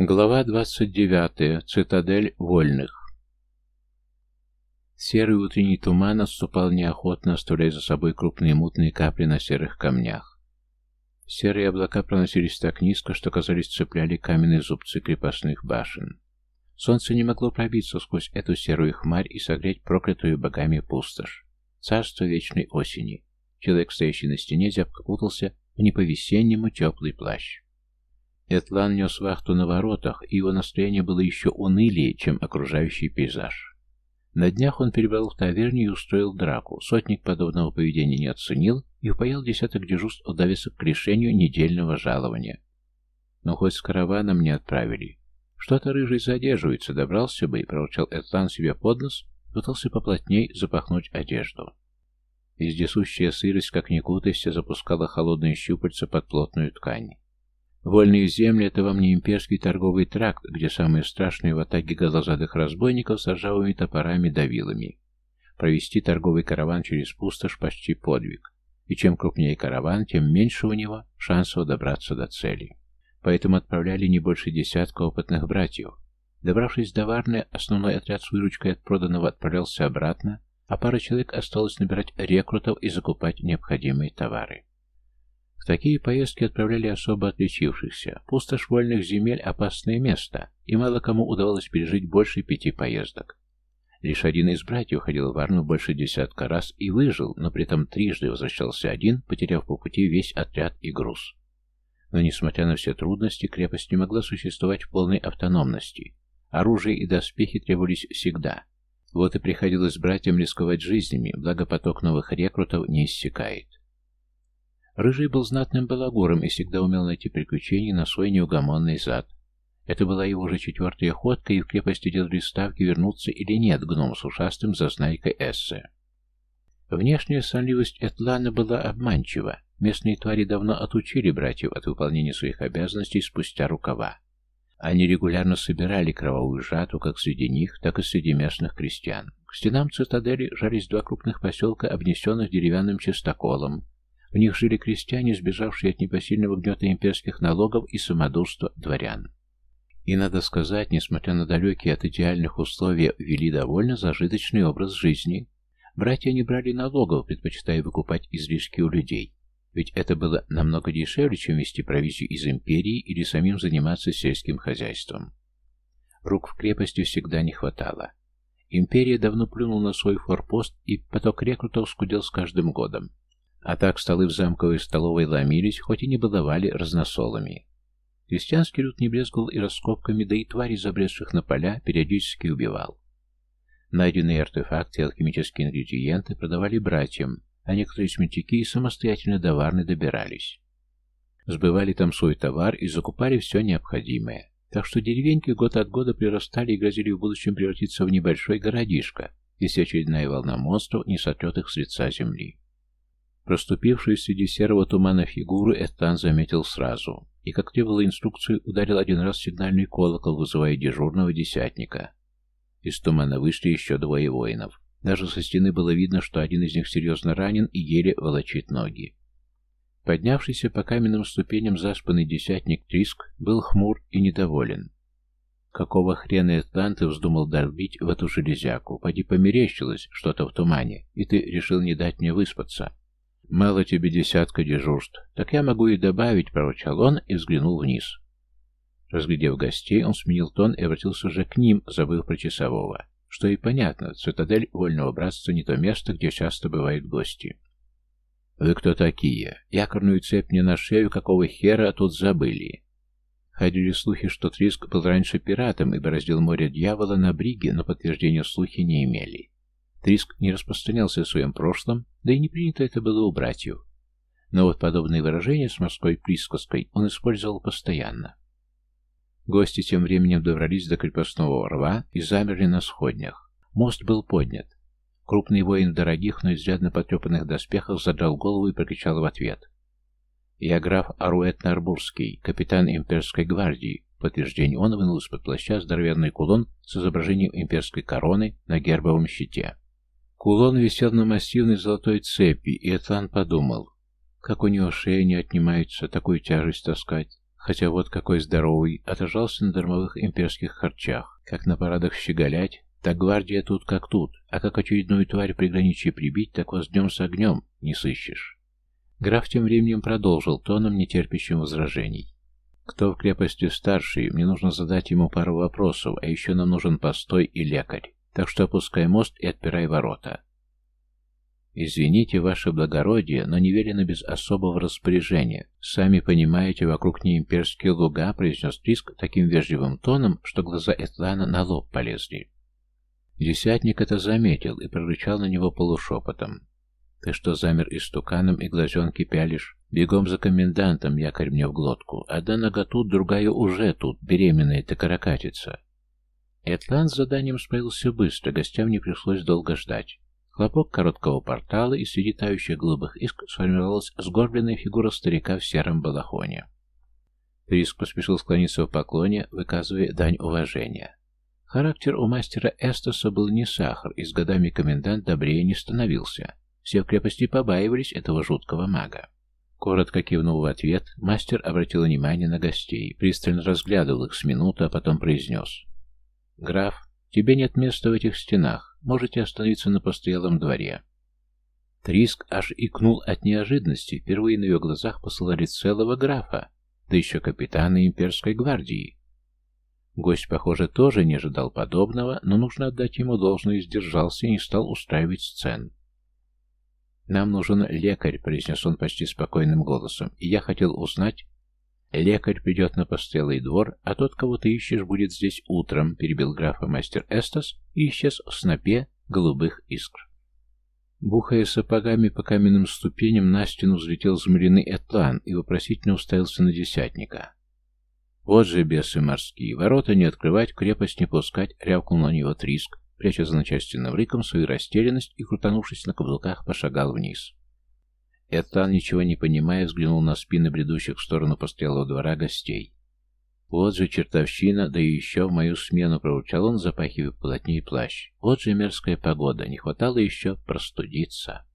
Глава 29. Цитадель вольных. Серый утренний туман отступал неохотно, оставляя за собой крупные мутные капли на серых камнях. Серые облака проносились так низко, что, казались, цепляли каменные зубцы крепостных башен. Солнце не могло пробиться сквозь эту серую хмарь и согреть проклятую богами пустошь. Царство вечной осени. Человек, стоящий на стене, зябко кутался в неповесеннему теплый плащ. Этлан нес вахту на воротах, и его настроение было еще унылее, чем окружающий пейзаж. На днях он перебрал в таверне и устроил драку. Сотник подобного поведения не оценил и упаял десяток дежурств у довесок к решению недельного жалования. Но хоть с караваном не отправили. Что-то рыжий задерживается, добрался бы, и проворчал Этлан себе под нос, пытался поплотней запахнуть одежду. Вездесущая сырость, как ни кутайся, запускала холодные щупальца под плотную ткань. Вольные земли — это вам не имперский торговый тракт, где самые страшные в атаке голозадых разбойников с ржавыми топорами да. Провести торговый караван через пустошь почти подвиг. И чем крупнее караван, тем меньше у него шансов добраться до цели. Поэтому отправляли не больше десятка опытных братьев. Добравшись до Варны, основной отряд с выручкой от проданного отправлялся обратно, а пара человек осталось набирать рекрутов и закупать необходимые товары такие поездки отправляли особо отличившихся. Пустошь вольных земель – опасное место, и мало кому удавалось пережить больше пяти поездок. Лишь один из братьев ходил в Варну больше десятка раз и выжил, но при этом трижды возвращался один, потеряв по пути весь отряд и груз. Но, несмотря на все трудности, крепость не могла существовать в полной автономности. Оружие и доспехи требовались всегда. Вот и приходилось братьям рисковать жизнями, благо поток новых рекрутов не иссякает. Рыжий был знатным балагуром и всегда умел найти приключения на свой неугомонный зад. Это была его уже четвертая ходка, и в крепости делали ставки, вернуться или нет гном с ушастым зазнайкой Эссе. Внешняя сонливость Этлана была обманчива. Местные твари давно отучили братьев от выполнения своих обязанностей спустя рукава. Они регулярно собирали кровавую жатву как среди них, так и среди местных крестьян. К стенам цитадели жались два крупных поселка, обнесенных деревянным чистоколом, в них жили крестьяне, сбежавшие от непосильного гнета имперских налогов и самодурства дворян. И, надо сказать, несмотря на далекие от идеальных условий, вели довольно зажиточный образ жизни. Братья не брали налогов, предпочитая выкупать излишки у людей. Ведь это было намного дешевле, чем вести провизию из империи или самим заниматься сельским хозяйством. Рук в крепости всегда не хватало. Империя давно плюнула на свой форпост, и поток рекрутов скудел с каждым годом. А так столы в замковой столовой ломились, хоть и не баловали разносолами. Крестьянский люд не брезгал и раскопками, да и твари, забредших на поля, периодически убивал. Найденные артефакты и алхимические ингредиенты продавали братьям, а некоторые смельчаки и самостоятельно до Варны добирались. Сбывали там свой товар и закупали все необходимое. Так что деревеньки год от года прирастали и грозили в будущем превратиться в небольшой городишко, если очередная волна монстров не сотрет их с лица земли. Проступившую среди серого тумана фигуру Эттан заметил сразу, и, как требовала инструкцию, ударил один раз сигнальный колокол, вызывая дежурного десятника. Из тумана вышли еще двое воинов. Даже со стены было видно, что один из них серьезно ранен и еле волочит ноги. Поднявшийся по каменным ступеням заспанный десятник Триск был хмур и недоволен. Какого хрена Этлан ты вздумал долбить в эту железяку? Поди померещилось что-то в тумане, и ты решил не дать мне выспаться. «Мало тебе десятка дежурств. Так я могу и добавить», — проворчал он и взглянул вниз. Разглядев гостей, он сменил тон и обратился уже к ним, забыв про часового. Что и понятно, цитадель Вольного Братства не то место, где часто бывают гости. «Вы кто такие? Якорную цепь мне на шею, какого хера тут забыли?» Ходили слухи, что Триск был раньше пиратом и бороздил море дьявола на бриге, но подтверждения слухи не имели. Триск не распространялся о своем прошлом, да и не принято это было у братьев. Но вот подобные выражения с морской присказкой он использовал постоянно. Гости тем временем добрались до крепостного рва и замерли на сходнях. Мост был поднят. Крупный воин в дорогих, но изрядно потрепанных доспехах задрал голову и прокричал в ответ. «Я граф Аруэт Нарбурский, капитан имперской гвардии». Подтверждение он вынул из-под плаща здоровенный кулон с изображением имперской короны на гербовом щите. Кулон висел на массивной золотой цепи, и Этлан подумал, как у него шея не отнимается такую тяжесть таскать. Хотя вот какой здоровый, отражался на дармовых имперских харчах, как на парадах щеголять, так гвардия тут как тут, а как очередную тварь приграничье прибить, так вас днем с огнем не сыщешь. Граф тем временем продолжил тоном, нетерпящим возражений. Кто в крепости старший, мне нужно задать ему пару вопросов, а еще нам нужен постой и лекарь. Так что опускай мост и отпирай ворота. «Извините, ваше благородие, но не велено без особого распоряжения. Сами понимаете, вокруг не имперские луга», — произнес Триск таким вежливым тоном, что глаза Этлана на лоб полезли. Десятник это заметил и прорычал на него полушепотом. «Ты что замер истуканом и глазенки пялишь? Бегом за комендантом, якорь мне в глотку. Одна нога тут, другая уже тут, беременная ты каракатица». Этлан с заданием справился быстро, гостям не пришлось долго ждать. Хлопок короткого портала, и среди тающих голубых иск сформировалась сгорбленная фигура старика в сером балахоне. Риск поспешил склониться в поклоне, выказывая дань уважения. Характер у мастера Эстоса был не сахар, и с годами комендант добрее не становился. Все в крепости побаивались этого жуткого мага. Коротко кивнув в ответ, мастер обратил внимание на гостей, пристально разглядывал их с минуты, а потом произнес. «Граф, тебе нет места в этих стенах. Можете остановиться на постоялом дворе». Триск аж икнул от неожиданности. Впервые на ее глазах посылали целого графа, да еще капитана имперской гвардии. Гость, похоже, тоже не ожидал подобного, но нужно отдать ему должное сдержался и не стал устраивать сцен. «Нам нужен лекарь», — произнес он почти спокойным голосом, — «и я хотел узнать...» «Лекарь придет на постоялый двор, а тот, кого ты ищешь, будет здесь утром», — перебил графа мастер Эстас и исчез в снопе голубых искр. Бухая сапогами по каменным ступеням, на стену взлетел замеренный Этлан и вопросительно уставился на десятника. Вот же бесы морские. Ворота не открывать, крепость не пускать, рявкнул на него Триск, пряча за начальственным рыком свою растерянность и, крутанувшись на каблуках, пошагал вниз. Этан, ничего не понимая, взглянул на спины бредущих в сторону постоялого двора гостей. «Вот же чертовщина, да и еще в мою смену!» — проворчал он, запахивая плотнее плащ. «Вот же мерзкая погода, не хватало еще простудиться!»